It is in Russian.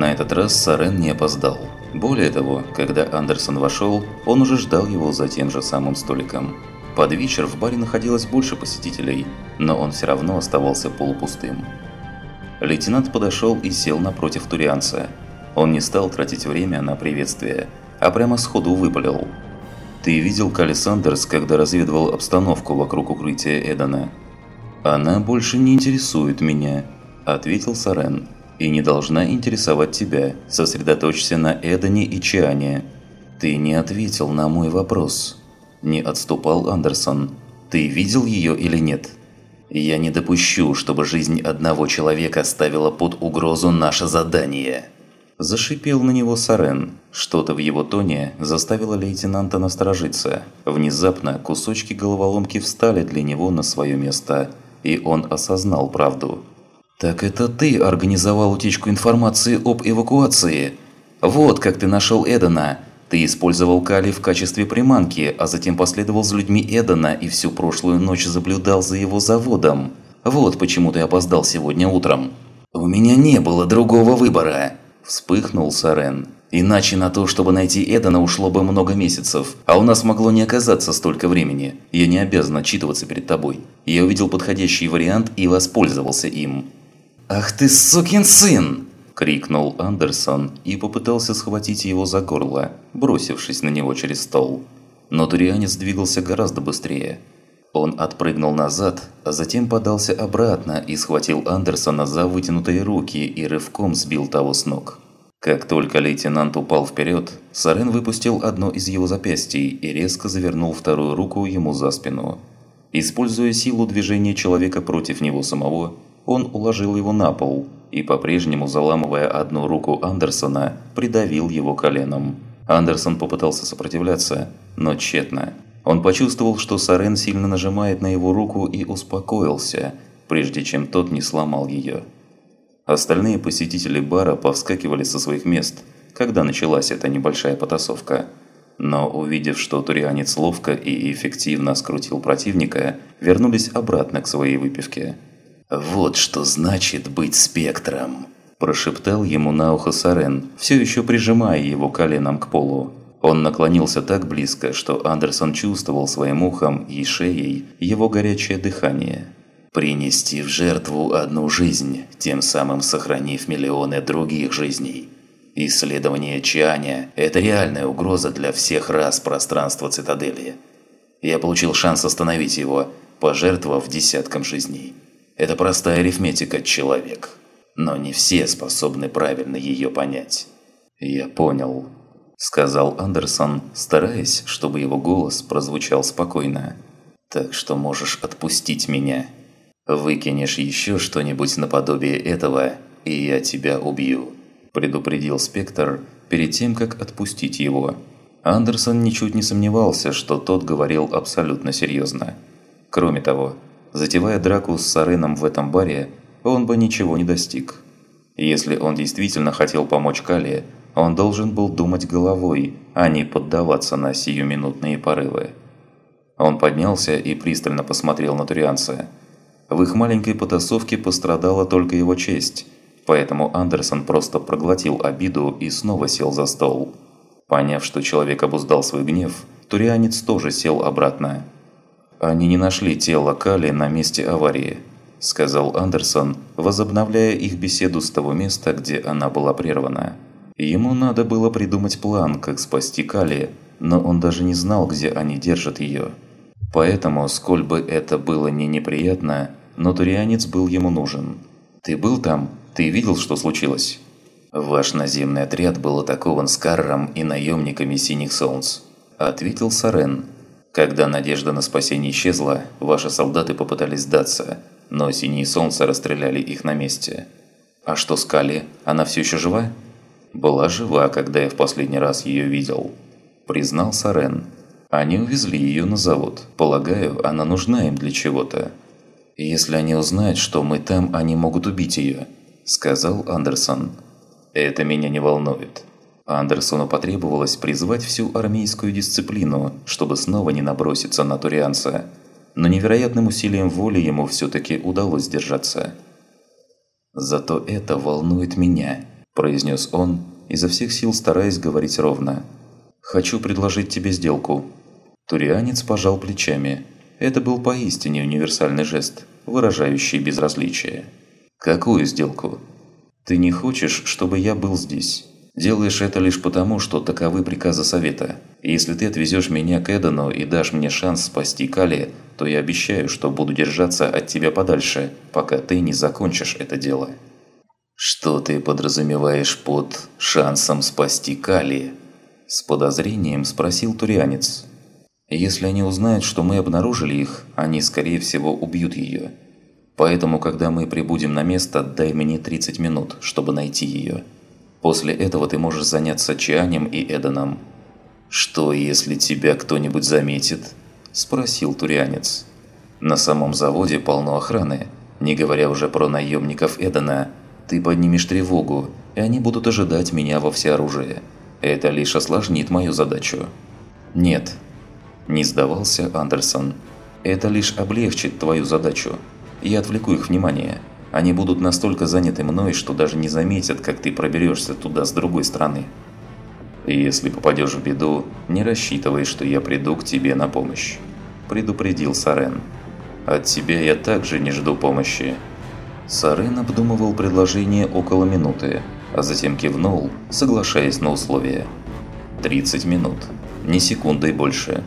На этот раз Сарен не опоздал. Более того, когда Андерсон вошел, он уже ждал его за тем же самым столиком. Под вечер в баре находилось больше посетителей, но он все равно оставался полупустым. Лейтенант подошел и сел напротив турианца. Он не стал тратить время на приветствие, а прямо сходу выпалил. «Ты видел Калли Сандерс, когда разведывал обстановку вокруг укрытия Эдана?» «Она больше не интересует меня», – ответил Сарен и не должна интересовать тебя. Сосредоточься на Эдане и Чиане. Ты не ответил на мой вопрос. Не отступал Андерсон. Ты видел ее или нет? Я не допущу, чтобы жизнь одного человека ставила под угрозу наше задание. Зашипел на него Сарен. Что-то в его тоне заставило лейтенанта насторожиться. Внезапно кусочки головоломки встали для него на свое место, и он осознал правду. «Так это ты организовал утечку информации об эвакуации? Вот как ты нашел Эдена. Ты использовал Кали в качестве приманки, а затем последовал за людьми Эдена и всю прошлую ночь заблюдал за его заводом. Вот почему ты опоздал сегодня утром». «У меня не было другого выбора!» – вспыхнул Сарен. «Иначе на то, чтобы найти Эдена, ушло бы много месяцев, а у нас могло не оказаться столько времени. Я не обязан отчитываться перед тобой. Я увидел подходящий вариант и воспользовался им. «Ах ты сукин сын!» – крикнул Андерсон и попытался схватить его за горло, бросившись на него через стол. Но Турианец двигался гораздо быстрее. Он отпрыгнул назад, а затем подался обратно и схватил Андерсона за вытянутые руки и рывком сбил того с ног. Как только лейтенант упал вперед, Сарен выпустил одно из его запястий и резко завернул вторую руку ему за спину. Используя силу движения человека против него самого, он уложил его на пол и, по-прежнему заламывая одну руку Андерсона, придавил его коленом. Андерсон попытался сопротивляться, но тщетно. Он почувствовал, что Сарен сильно нажимает на его руку и успокоился, прежде чем тот не сломал ее. Остальные посетители бара повскакивали со своих мест, когда началась эта небольшая потасовка. Но увидев, что турианец ловко и эффективно скрутил противника, вернулись обратно к своей выпивке. «Вот что значит быть спектром!» Прошептал ему на ухо Сарен, все еще прижимая его коленом к полу. Он наклонился так близко, что Андерсон чувствовал своим ухом и шеей его горячее дыхание. «Принести в жертву одну жизнь, тем самым сохранив миллионы других жизней. Исследование Чаня – это реальная угроза для всех рас пространства Цитадели. Я получил шанс остановить его, пожертвовав десяткам жизней. Это простая арифметика, человек. Но не все способны правильно ее понять. «Я понял», – сказал Андерсон, стараясь, чтобы его голос прозвучал спокойно. «Так что можешь отпустить меня. Выкинешь еще что-нибудь наподобие этого, и я тебя убью», – предупредил Спектр перед тем, как отпустить его. Андерсон ничуть не сомневался, что тот говорил абсолютно серьезно. Кроме того, Затевая драку с Сареном в этом баре, он бы ничего не достиг. Если он действительно хотел помочь Кале, он должен был думать головой, а не поддаваться на сиюминутные порывы. Он поднялся и пристально посмотрел на Турианца. В их маленькой потасовке пострадала только его честь, поэтому Андерсон просто проглотил обиду и снова сел за стол. Поняв, что человек обуздал свой гнев, Турианец тоже сел обратно. «Они не нашли тело Кали на месте аварии», – сказал Андерсон, возобновляя их беседу с того места, где она была прервана. Ему надо было придумать план, как спасти Кали, но он даже не знал, где они держат ее. Поэтому, сколь бы это было не неприятно, но турианец был ему нужен. «Ты был там? Ты видел, что случилось?» «Ваш наземный отряд был атакован Скарром и наемниками Синих Солнц», – ответил Сарен, когда надежда на спасение исчезла, ваши солдаты попытались сдаться, но синие солнца расстреляли их на месте. А что с Кали? Она все еще жива? Была жива, когда я в последний раз ее видел. Признал Сарен. Они увезли ее на завод. Полагаю, она нужна им для чего-то. Если они узнают, что мы там, они могут убить ее, сказал Андерсон. Это меня не волнует. Андерсону потребовалось призвать всю армейскую дисциплину, чтобы снова не наброситься на Турианца. Но невероятным усилием воли ему все-таки удалось держаться. «Зато это волнует меня», – произнес он, изо всех сил стараясь говорить ровно. «Хочу предложить тебе сделку». Турианец пожал плечами. Это был поистине универсальный жест, выражающий безразличие. «Какую сделку?» «Ты не хочешь, чтобы я был здесь?» Делаешь это лишь потому, что таковы приказы Совета. Если ты отвезешь меня к Эдену и дашь мне шанс спасти Кали, то я обещаю, что буду держаться от тебя подальше, пока ты не закончишь это дело. Что ты подразумеваешь под «шансом спасти Кали»? С подозрением спросил Турианец. Если они узнают, что мы обнаружили их, они, скорее всего, убьют ее. Поэтому, когда мы прибудем на место, дай мне 30 минут, чтобы найти ее. После этого ты можешь заняться Чианем и Эданом. «Что, если тебя кто-нибудь заметит?» – спросил Турианец. «На самом заводе полно охраны, не говоря уже про наемников Эдена. Ты поднимешь тревогу, и они будут ожидать меня во всеоружии. Это лишь осложнит мою задачу». «Нет», – не сдавался Андерсон. «Это лишь облегчит твою задачу. Я отвлеку их внимание». Они будут настолько заняты мной, что даже не заметят, как ты проберешься туда с другой стороны. И если попадешь в беду, не рассчитывай, что я приду к тебе на помощь», – предупредил Сарен. «От тебя я также не жду помощи». Сарен обдумывал предложение около минуты, а затем кивнул, соглашаясь на условия. «30 минут. Ни секундой больше».